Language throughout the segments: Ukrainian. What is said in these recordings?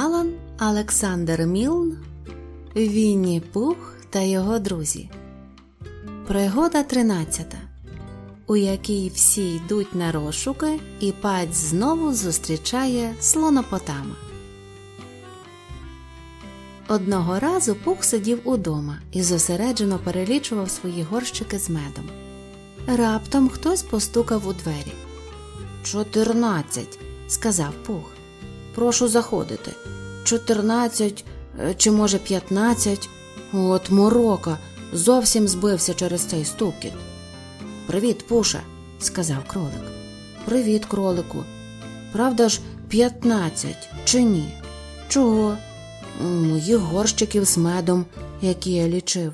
Алан Олександр Мілн Вінні Пух та його друзі. Пригода 13, у якій всі йдуть на розшуки, і паць знову зустрічає слонопотама. Одного разу Пух сидів удома і зосереджено перелічував свої горщики з медом. Раптом хтось постукав у двері. Чотирнадцять, сказав Пух. Прошу заходити. Чотирнадцять е, чи, може, п'ятнадцять. От морока зовсім збився через цей стукіт. Привіт, Пуше, сказав кролик. Привіт, кролику. Правда ж, п'ятнадцять чи ні? Чого? Моїх горщиків з медом, які я лічив.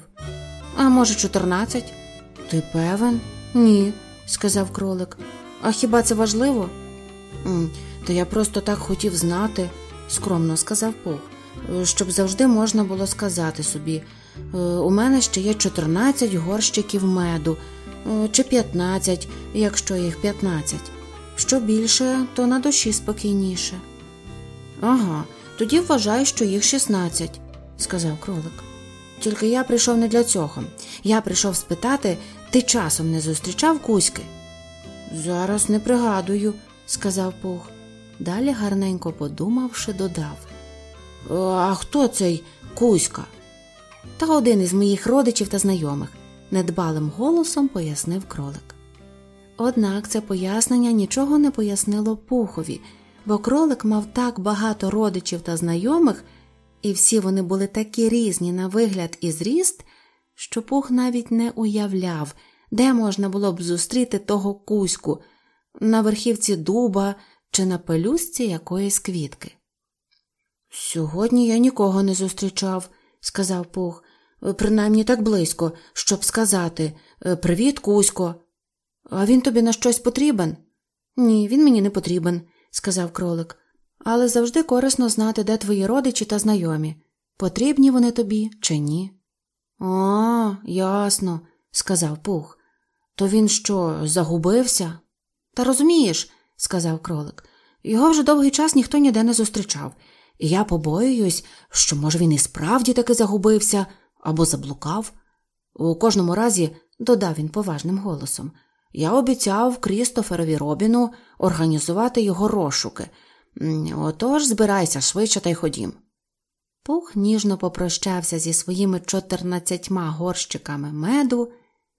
А може, чотирнадцять? Ти певен? Ні, сказав кролик. А хіба це важливо? То я просто так хотів знати, скромно сказав Пух, щоб завжди можна було сказати собі. «Е, у мене ще є 14 горщиків меду, е, чи 15, якщо їх 15. Що більше, то на душі спокійніше. Ага, тоді вважаю, що їх 16, сказав кролик. Тільки я прийшов не для цього. Я прийшов спитати, ти часом не зустрічав кузьки? Зараз не пригадую, сказав Пух. Далі гарненько подумавши, додав А хто цей Кузька? Та один із моїх родичів та знайомих, недбалим голосом пояснив кролик. Однак це пояснення нічого не пояснило Пухові, бо кролик мав так багато родичів та знайомих, і всі вони були такі різні на вигляд і зріст, що Пух навіть не уявляв, де можна було б зустріти того кузьку на верхівці дуба чи на пелюстці якоїсь квітки. Сьогодні я нікого не зустрічав, сказав Пух, принаймні так близько, щоб сказати Привіт, Кузько. А він тобі на щось потрібен? Ні, він мені не потрібен, сказав кролик. Але завжди корисно знати, де твої родичі та знайомі. Потрібні вони тобі чи ні? А, ясно, сказав Пух. То він що, загубився? Та розумієш, сказав кролик. Його вже довгий час ніхто ніде не зустрічав, і я побоююсь, що, може, він і справді таки загубився або заблукав. У кожному разі, додав він поважним голосом, я обіцяв Крістоферові Робіну організувати його розшуки. Отож збирайся швидше та й ходім. Пух ніжно попрощався зі своїми чотирнадцятьма горщиками меду,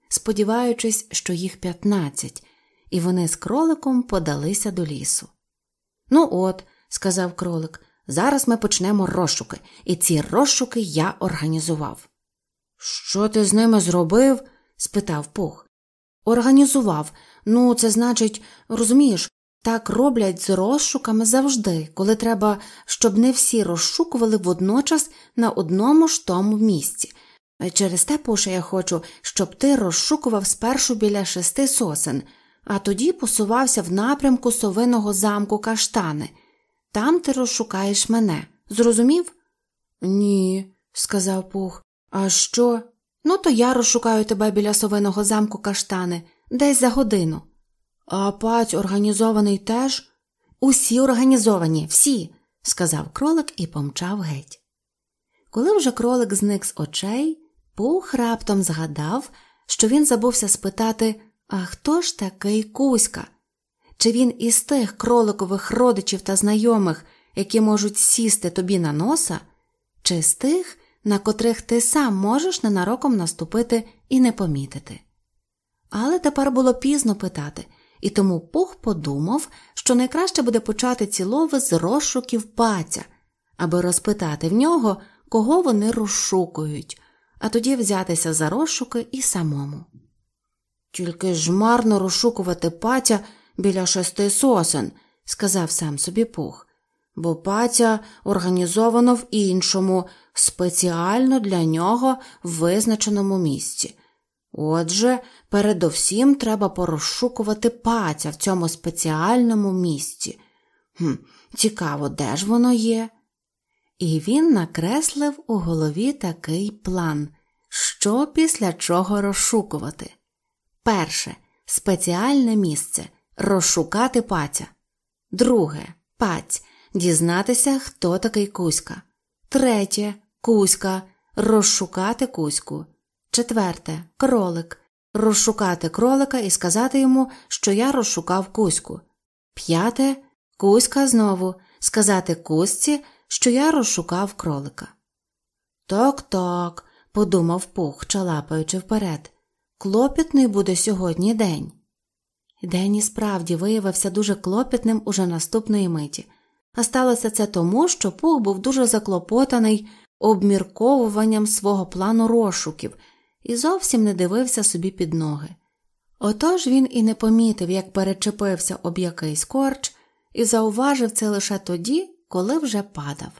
сподіваючись, що їх п'ятнадцять, і вони з кроликом подалися до лісу. Ну, от, сказав кролик, зараз ми почнемо розшуки, і ці розшуки я організував. Що ти з ними зробив? спитав Пух. Організував. Ну, це значить, розумієш, так роблять з розшуками завжди, коли треба, щоб не всі розшукували водночас на одному ж тому місці. Через те, Пуше, я хочу, щоб ти розшукував спершу біля шести сосен, а тоді посувався в напрямку совиного замку каштани. Там ти розшукаєш мене. Зрозумів? Ні, сказав Пух. А що? Ну, то я розшукаю тебе біля совиного замку каштани, десь за годину. А паць організований теж? Усі організовані, всі, сказав кролик і помчав геть. Коли вже кролик зник з очей, Пух раптом згадав, що він забувся спитати а хто ж такий Кузька? Чи він із тих кроликових родичів та знайомих, які можуть сісти тобі на носа, чи з тих, на котрих ти сам можеш ненароком наступити і не помітити? Але тепер було пізно питати, і тому Пух подумав, що найкраще буде почати цілови з розшуків паця, аби розпитати в нього, кого вони розшукують, а тоді взятися за розшуки і самому. Тільки ж марно розшукувати патя біля шести сосен, сказав сам собі Пух, бо патя організовано в іншому, спеціально для нього визначеному місці. Отже, передовсім треба порозшукувати патя в цьому спеціальному місці. Хм, Цікаво, де ж воно є? І він накреслив у голові такий план, що після чого розшукувати. Перше спеціальне місце розшукати паця. Друге паць дізнатися, хто такий Кузька. Третє Кузька. Розшукати Кузьку. Четверте кролик. Розшукати кролика і сказати йому, що я розшукав Кузьку. П'яте Кузька знову сказати Кузьці, що я розшукав кролика. Так, подумав пух, чалапаючи вперед. Клопітний буде сьогодні день. День і справді виявився дуже клопітним уже наступної миті, а сталося це тому, що Пух був дуже заклопотаний обмірковуванням свого плану розшуків і зовсім не дивився собі під ноги. Отож він і не помітив, як перечепився об якийсь корч, і зауважив це лише тоді, коли вже падав.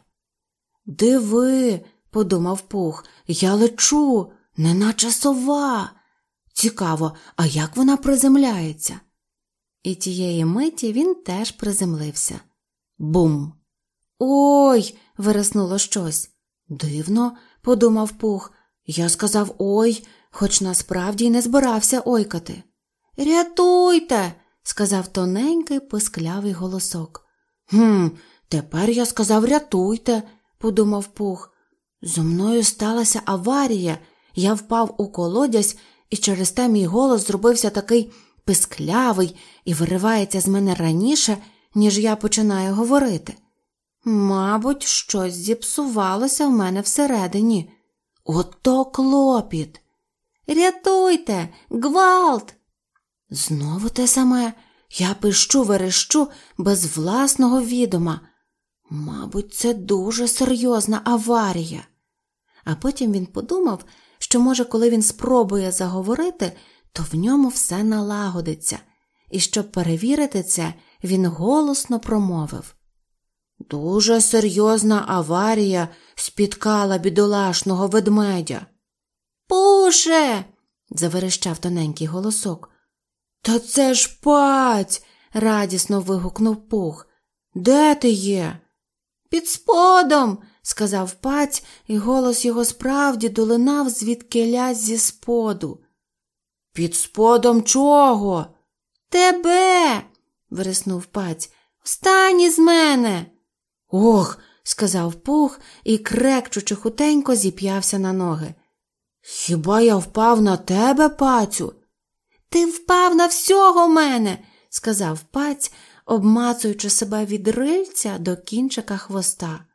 Диви, подумав Пух, я лечу, неначе сова. Цікаво, а як вона приземляється? І тієї миті він теж приземлився. Бум! Ой. вириснуло щось. Дивно, подумав Пух. Я сказав ой, хоч насправді й не збирався ойкати. Рятуйте, сказав тоненький писклявий голосок. Гм, тепер я сказав рятуйте, подумав Пух. Зо мною сталася аварія. Я впав у колодязь, і через те мій голос зробився такий писклявий і виривається з мене раніше, ніж я починаю говорити. Мабуть, щось зіпсувалося в мене всередині. Ото клопіт. Рятуйте, гвалт. Знову те саме я пищу верещу без власного відома. Мабуть, це дуже серйозна аварія. А потім він подумав, що, може, коли він спробує заговорити, то в ньому все налагодиться, і щоб перевірити це, він голосно промовив. Дуже серйозна аварія спіткала бідолашного ведмедя. Пуше. заверещав тоненький голосок. Та це ж паць. радісно вигукнув пух. Де ти є? Під сподом, сказав паць, і голос його справді долинав звідки зі споду. Під сподом чого? Тебе. вириснув паць. Встань із мене. Ох, сказав пух і, крекчучи хутенько, зіп'явся на ноги. Хіба я впав на тебе, пацю? Ти впав на всього мене, сказав паць, обмацуючи себе від рильця до кінчика хвоста.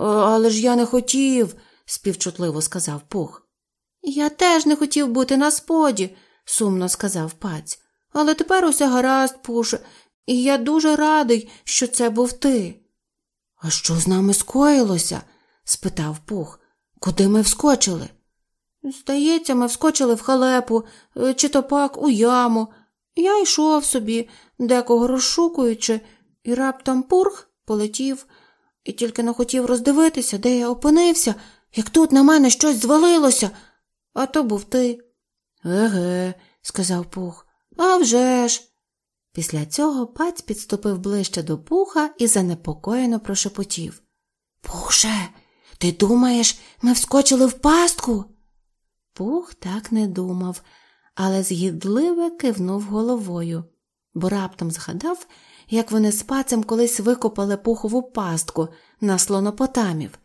Але ж я не хотів, співчутливо сказав пух. Я теж не хотів бути на споді, сумно сказав паць. Але тепер усе гаразд, пуше, і я дуже радий, що це був ти. А що з нами скоїлося? спитав пух. Куди ми вскочили? Здається, ми вскочили в халепу, чи то пак у яму. Я йшов собі, декого розшукуючи, і раптом пурх полетів, і тільки не хотів роздивитися, де я опинився, як тут на мене щось звалилося, а то був ти. Еге, сказав пух. «А вже ж!» Після цього паць підступив ближче до пуха і занепокоєно прошепотів. Пуше, ти думаєш, ми вскочили в пастку? Пух так не думав, але згідливе кивнув головою, бо раптом згадав, як вони з пацем колись викопали пухову пастку на слонопотамів,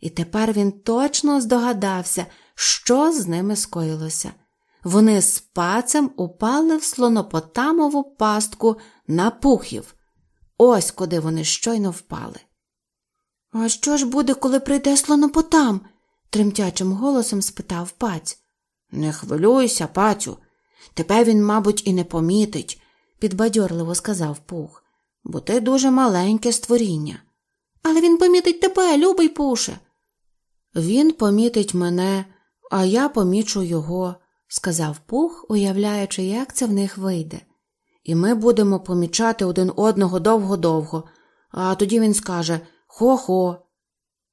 і тепер він точно здогадався, що з ними скоїлося. Вони з пацем упали в слонопотамову пастку на пухів. Ось куди вони щойно впали. А що ж буде, коли прийде слонопотам? тремтячим голосом спитав паць. Не хвилюйся, пацю. Тебе він, мабуть, і не помітить, підбадьорливо сказав пух, бо ти дуже маленьке створіння. Але він помітить тебе, любий пуше. Він помітить мене, а я помічу його сказав Пух, уявляючи, як це в них вийде. І ми будемо помічати один одного довго-довго, а тоді він скаже Хо-хо.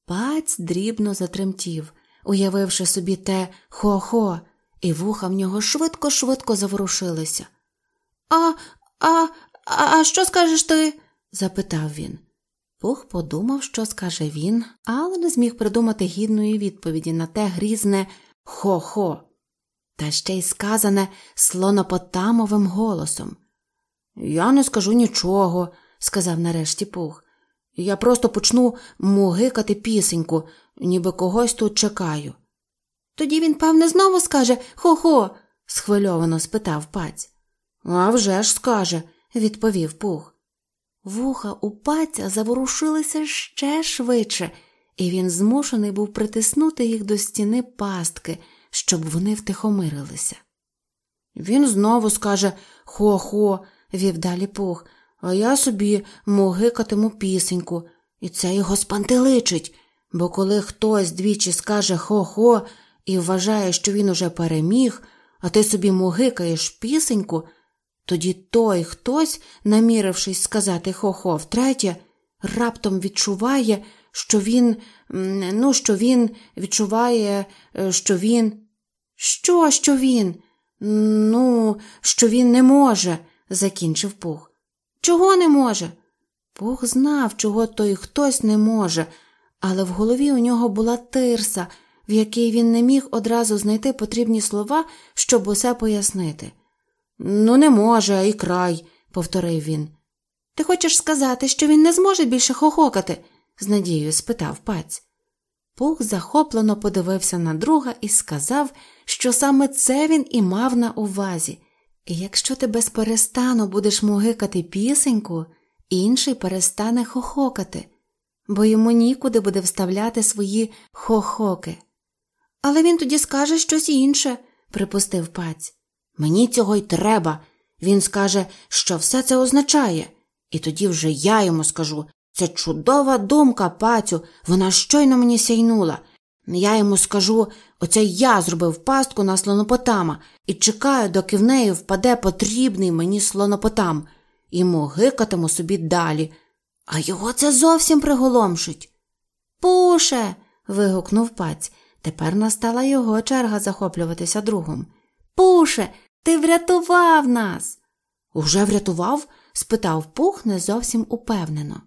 Паць дрібно затремтів, уявивши собі те хо-хо, і вуха в нього швидко-швидко заворушилися. А, а, а що скажеш ти? запитав він. Пух подумав, що скаже він, але не зміг придумати гідної відповіді на те грізне хо-хо та ще й сказане слонопотамовим голосом. Я не скажу нічого, сказав нарешті пух. Я просто почну мугикати пісеньку, ніби когось тут чекаю. Тоді він, певне, знову скаже хо-хо, схвильовано спитав паць. «А вже ж скаже, відповів пух. Вуха у паця заворушилися ще швидше, і він змушений був притиснути їх до стіни пастки, щоб вони втихомирилися. Він знову скаже хо-хо, вів далі пух, а я собі могикатиму пісеньку, і це його спантеличить, бо коли хтось двічі скаже хо-хо і вважає, що він уже переміг, а ти собі могикаєш пісеньку, тоді той хтось, намірившись сказати хо-хо втретє, раптом відчуває, що він, ну, що він відчуває, е, що він. Що, що він? Ну, що він не може, закінчив Пух. Чого не може? Пух знав, чого той хтось не може, але в голові у нього була тирса, в якій він не міг одразу знайти потрібні слова, щоб усе пояснити. Ну, не може, і край, повторив він. Ти хочеш сказати, що він не зможе більше хохокати? з надією спитав паць. Пух захоплено подивився на друга і сказав, що саме це він і мав на увазі. І якщо ти без перестану будеш мугикати пісеньку, інший перестане хохокати, бо йому нікуди буде вставляти свої хохоки. Але він тоді скаже щось інше, припустив паць. Мені цього й треба. Він скаже, що все це означає, і тоді вже я йому скажу це чудова думка, пацю, вона щойно мені сяйнула. Я йому скажу оце я зробив пастку на слонопотама і чекаю, доки в неї впаде потрібний мені слонопотам, і могикатиму собі далі. А його це зовсім приголомшить. Пуше. вигукнув паць. Тепер настала його черга захоплюватися другом. Пуше, ти врятував нас. Уже врятував? спитав пух не зовсім упевнено.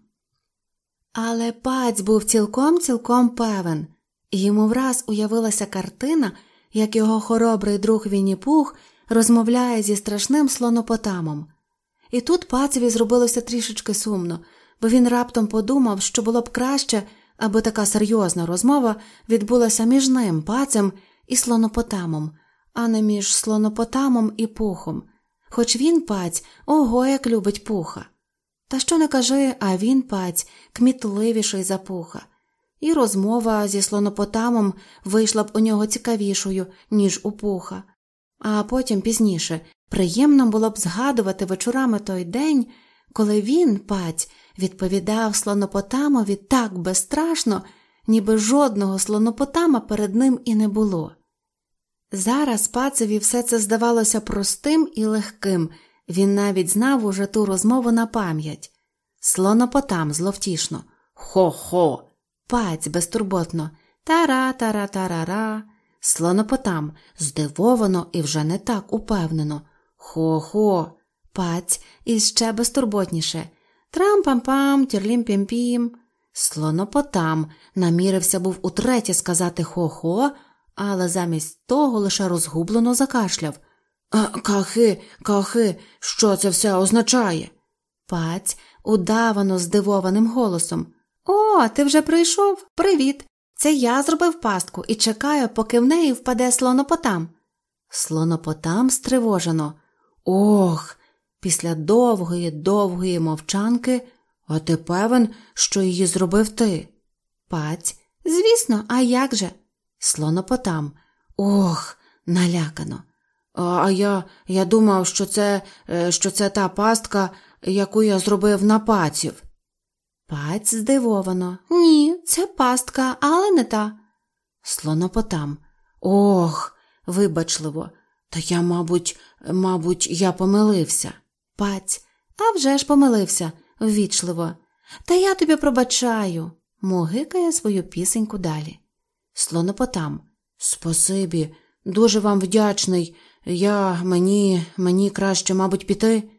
Але паць був цілком цілком певен, і йому враз уявилася картина, як його хоробрий друг Вінні-Пух розмовляє зі страшним слонопотамом. І тут пацеві зробилося трішечки сумно, бо він раптом подумав, що було б краще, аби така серйозна розмова відбулася між ним, пацем і слонопотамом, а не між слонопотамом і пухом, хоч він паць ого як любить пуха. Та що не кажи, а він паць кмітливіший за пуха, і розмова зі слонопотамом вийшла б у нього цікавішою, ніж у пуха. А потім пізніше приємно було б згадувати вечорами той день, коли він, паць, відповідав слонопотамові так безстрашно, ніби жодного слонопотама перед ним і не було. Зараз пацеві все це здавалося простим і легким, він навіть знав уже ту розмову на пам'ять. Слонопотам зловтішно. Хо-хо. Паць безтурботно. Тара тара тарара. Слонопотам здивовано і вже не так упевнено. Хо-хо. Паць іще безтурботніше. Трам-пам-пам, тірлім-пім-пім. Слонопотам намірився був утретє сказати хо-хо, але замість того лише розгублено закашляв. Кахи, кахи, що це все означає? Паць удавано здивованим голосом. О, ти вже прийшов? Привіт. Це я зробив пастку і чекаю, поки в неї впаде слонопотам. Слонопотам стривожено. Ох, після довгої, довгої мовчанки, а ти певен, що її зробив ти? Паць, звісно, а як же? Слонопотам. Ох, налякано. А я я думав, що це е, що це та пастка, яку я зробив на паців. Паць здивовано. Ні, це пастка, але не та. Слонопотам. Ох, вибачливо. Та я, мабуть, мабуть, я помилився. Паць, а вже ж помилився, ввічливо. Та я тобі пробачаю, могикає свою пісеньку далі. Слонопотам. Спасибі, дуже вам вдячний. Я мені, мені краще, мабуть, піти.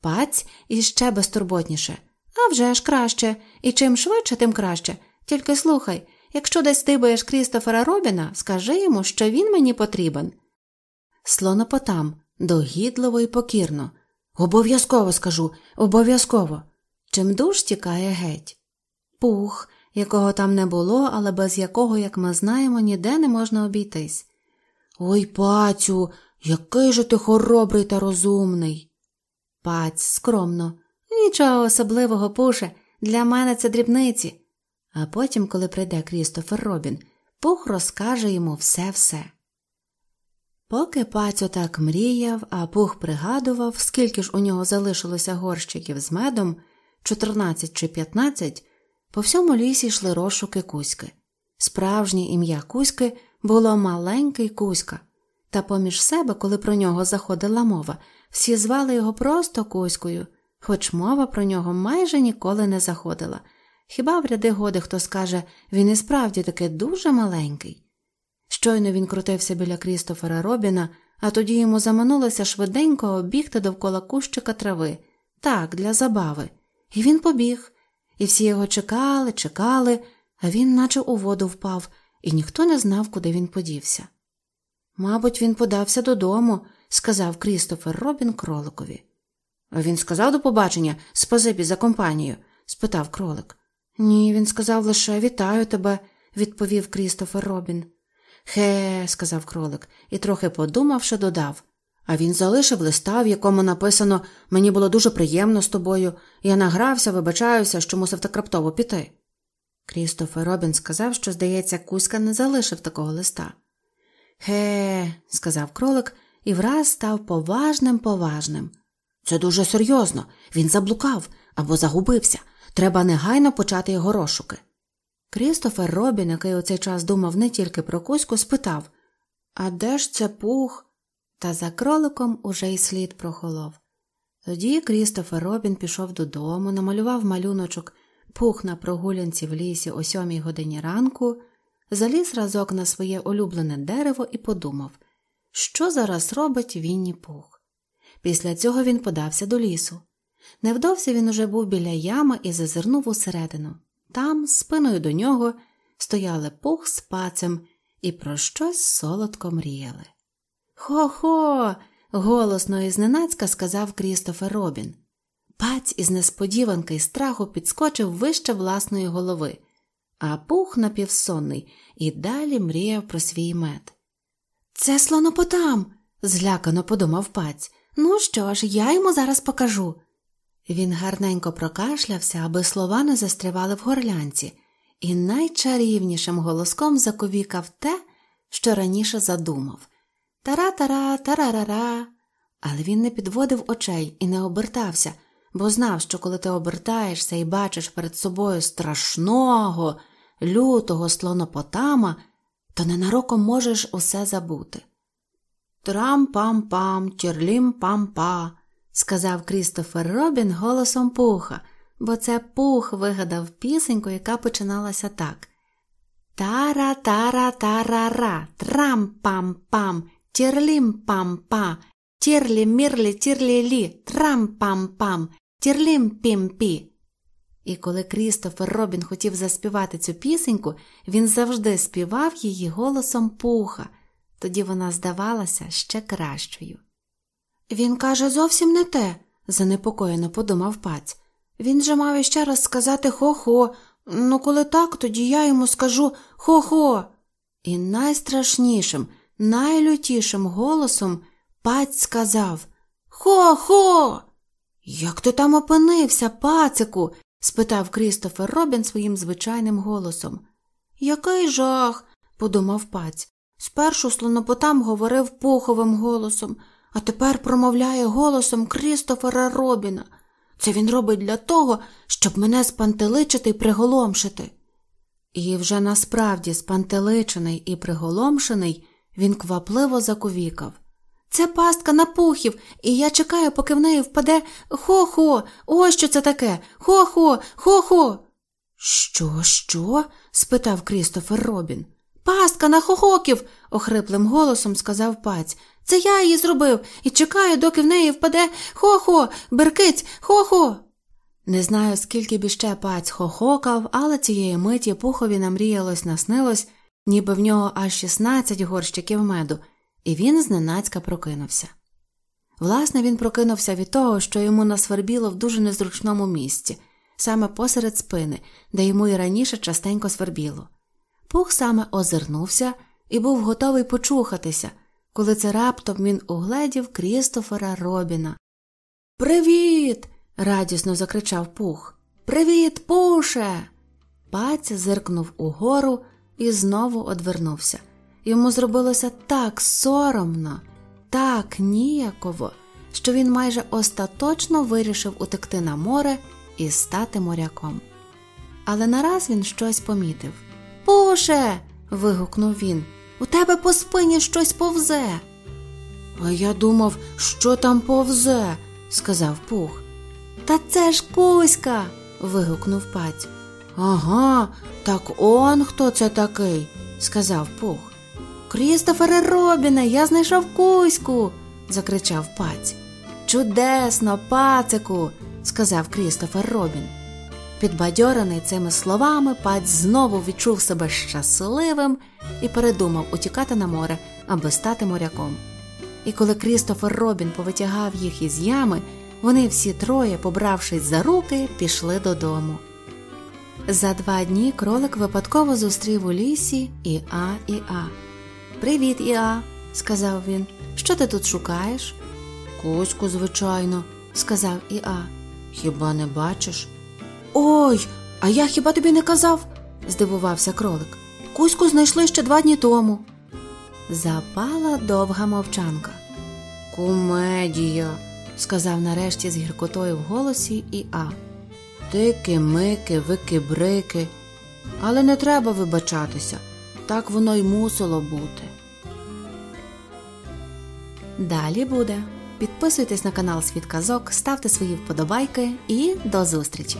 Паць іще безтурботніше. «А вже ж краще, і чим швидше, тим краще. Тільки слухай, якщо десь стибаєш Крістофера Робіна, скажи йому, що він мені потрібен. Слонопотам, догідливо і покірно. Обов'язково скажу, обов'язково. Чим душ тікає геть. пух, якого там не було, але без якого, як ми знаємо, ніде не можна обійтись. Ой, пацю, який же ти хоробрий та розумний. Паць скромно. Нічого особливого, пуше, для мене це дрібниці. А потім, коли прийде Крістофер Робін, пух розкаже йому все-все. Поки пацю так мріяв, а пух пригадував, скільки ж у нього залишилося горщиків з медом, 14 чи 15, по всьому лісі йшли розшуки Кузьки. Справжнє ім'я Кузьки було маленький Кузька, та поміж себе, коли про нього заходила мова, всі звали його просто Кузькою, хоч мова про нього майже ніколи не заходила. Хіба в ряди годи хто скаже він і справді таки дуже маленький. Щойно він крутився біля Крістофера Робіна, а тоді йому заманулося швиденько обігти довкола кущика трави, так, для забави. І він побіг, і всі його чекали, чекали, а він наче у воду впав, і ніхто не знав, куди він подівся. Мабуть, він подався додому, сказав Крістофер Робін кроликові. Він сказав до побачення спасибі за компанію? спитав кролик. Ні, він сказав лише вітаю тебе, відповів Крістофер Робін. Хе, сказав кролик і, трохи подумавши, додав. А він залишив листа, в якому написано Мені було дуже приємно з тобою, я награвся, вибачаюся, що мусив так раптово піти. Крістофер Робін сказав, що, здається, Кузька не залишив такого листа. Ге, сказав кролик і враз став поважним поважним. Це дуже серйозно. Він заблукав або загубився. Треба негайно почати його розшуки. Крістофер Робін, який у цей час думав не тільки про Кузьку, спитав А де ж це пух? Та за кроликом уже й слід прохолов. Тоді Крістофер Робін пішов додому, намалював малюночок, пух на прогулянці в лісі о сьомій годині ранку, заліз разок на своє улюблене дерево і подумав, що зараз робить Вінні Пух. Після цього він подався до лісу. Невдовзі він уже був біля ями і зазирнув усередину. Там, спиною до нього, стояли пух з пацем і про щось солодко мріяли. Хо-хо. голосно і зненацька сказав Крістофер Робін. Паць із несподіванки й страху підскочив вище власної голови, а пух напівсонний і далі мріяв про свій мед. Це слонопотам, злякано подумав паць. Ну що ж, я йому зараз покажу. Він гарненько прокашлявся, аби слова не застрявали в горлянці, і найчарівнішим голоском закувікав те, що раніше задумав Тара-тара, тарарара. Але він не підводив очей і не обертався, бо знав, що коли ти обертаєшся і бачиш перед собою страшного, лютого слонопотама, то ненароком можеш усе забути. Трам-пам-пам, тірлім-пам-па, сказав Крістофер Робін голосом пуха, бо це пух вигадав пісеньку, яка починалася так. Тара-тара-тарара, трам-пам-пам, тірлім-пам-па, тірлі-мірлі, тірлі-лі, трам-пам-пам, тірлім-пім-пі. І коли Крістофер Робін хотів заспівати цю пісеньку, він завжди співав її голосом пуха, тоді вона здавалася ще кращою. Він каже зовсім не те, занепокоєно подумав паць. Він же мав іще раз сказати хо-хо, ну коли так, тоді я йому скажу хо-хо. І найстрашнішим, найлютішим голосом паць сказав Хо-хо. Як ти там опинився, пацику? спитав Крістофер Робін своїм звичайним голосом. Який жах, подумав паць. Спершу слонопотам говорив пуховим голосом, а тепер промовляє голосом Крістофера Робіна. Це він робить для того, щоб мене спантеличити і приголомшити. І вже насправді спантеличений і приголомшений, він квапливо заковікав. Це пастка на пухів, і я чекаю, поки в неї впаде хо-хо, ось що це таке. Хо-хо, хо-хо. Що, що? спитав Крістофер Робін. Пастка на хохоків, охриплим голосом сказав паць. Це я її зробив і чекаю, доки в неї впаде хо-хо, беркиць, хо-хо. Не знаю, скільки б іще паць хохокав, але цієї миті пухові намріялось наснилось, ніби в нього аж 16 горщиків меду, і він зненацька прокинувся. Власне, він прокинувся від того, що йому насвербіло в дуже незручному місці. саме посеред спини, де йому і раніше частенько свербіло. Пух саме озирнувся і був готовий почухатися, коли це раптом він угледів Крістофера Робіна. Привіт. радісно закричав Пух. Привіт, пуше. Паця зиркнув угору і знову одвернувся. Йому зробилося так соромно, так ніяково, що він майже остаточно вирішив утекти на море і стати моряком. Але нараз він щось помітив. Пуше. вигукнув він. У тебе по спині щось повзе. А я думав, що там повзе, сказав Пух. Та це ж Кузька. вигукнув паць. Ага, так он хто це такий, сказав Пух. Крістофере Робіне, я знайшов Кузьку, закричав паць. Чудесно, пацику, сказав Крістофер Робін. Підбадьорений цими словами, паць знову відчув себе щасливим і передумав утікати на море, аби стати моряком. І коли Крістофер Робін повитягав їх із ями, вони всі троє, побравшись за руки, пішли додому. За два дні кролик випадково зустрів у лісі Іа Іа. Привіт, Іа, сказав він. Що ти тут шукаєш? Кузьку, звичайно, сказав Іа. Хіба не бачиш? Ой, а я хіба тобі не казав? здивувався кролик. Кузьку знайшли ще два дні тому. Запала довга мовчанка. Кумедія, сказав нарешті з гіркотою в голосі Іа. Тики, мики, вики, брики. Але не треба вибачатися. Так воно й мусило бути. Далі буде. Підписуйтесь на канал Світ Казок, ставте свої вподобайки і до зустрічі!